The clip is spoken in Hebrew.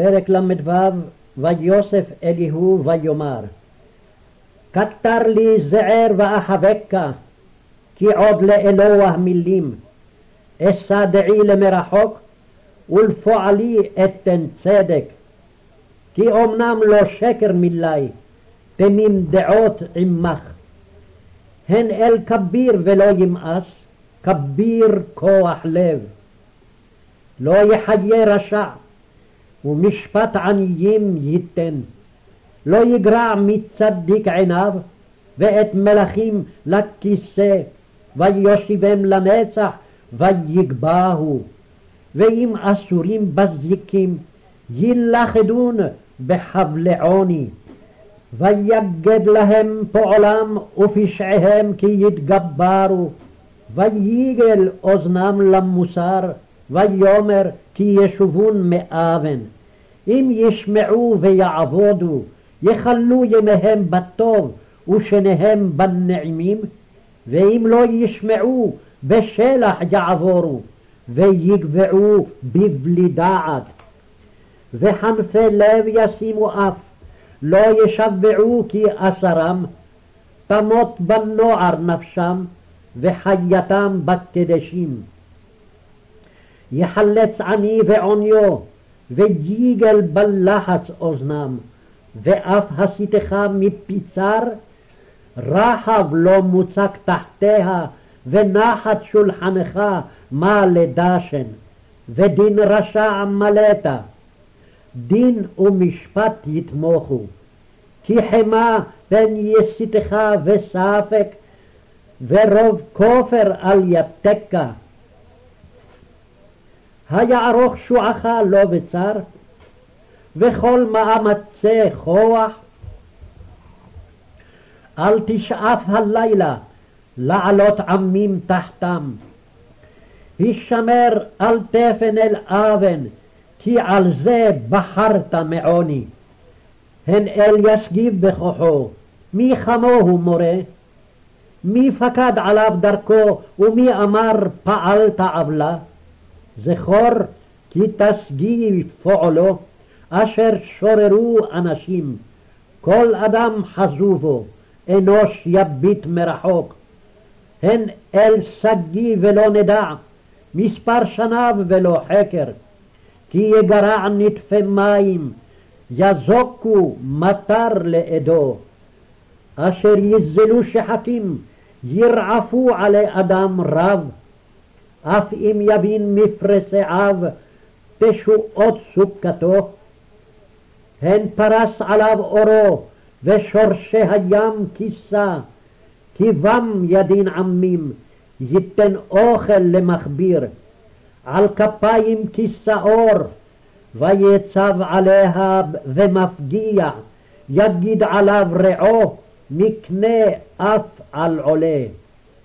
פרק ל"ו: ויוסף אליהו ויאמר כתר לי זער ואחבקה כי עוד לאלוה מילים. אשא דעי למרחוק ולפועלי אתן צדק. כי אמנם לא שקר מילי תמים דעות עמך. הן אל כביר ולא ימאס כביר כוח לב. לא יחיה רשע ומשפט עניים ייתן. לא יגרע מצדיק עיניו ואת מלכים לכיסא ויושיבם לנצח ויגבהו. ואם אסורים בזיקים יילכדון בחבלי עוני ויגד להם פועלם ופשעיהם כי יתגברו. וייגל אוזנם למוסר ויאמר כי ישובון מאבן אם ישמעו ויעבודו יכלו ימיהם בטוב ושניהם בנעימים? ואם לא ישמעו בשלח יעבורו ויגבעו בבלי דעת. וחנפי לב ישימו אף לא ישבעו כי אסרם תמות בנוער נפשם וחייתם בקדשים יחלץ עני ועוניו וייגל בלחץ אוזנם ואף הסיתך מפיצר רחב לא מוצק תחתיה ונחת שולחנך מה לדשן ודין רשע מלאת. דין ומשפט יתמוכו כי חמה פן יסיתך וספק ורוב כופר אל יתקה היערוך שועך לא בצר וכל מאמצי כוח. אל תשאף הלילה לעלות עמים תחתם. הישמר אל תפן אל אבן כי על זה בחרת מעוני. הן אל ישגיב בכוחו מי כמוהו מורה? מי פקד עליו דרכו ומי אמר פעלת עוולה זכור כי תשגיב פועלו אשר שוררו אנשים. כל אדם חזובו אנוש יביט מרחוק. הן אל שגיא ולא נדע מספר שניו ולא חקר. כי יגרע נטפי מים יזוקו מטר לעדו. אשר יזלו שחקים ירעפו עלי אדם רב אף אם יבין מפרשיו תשועות סוכתו. הן פרס עליו אורו ושורשי הים כיסה. כי בם ידין עמים ייתן אוכל למכביר. על כפיים כיסה אור ויצב עליה ומפגיע. יגיד עליו רעו מקנה אף על עולה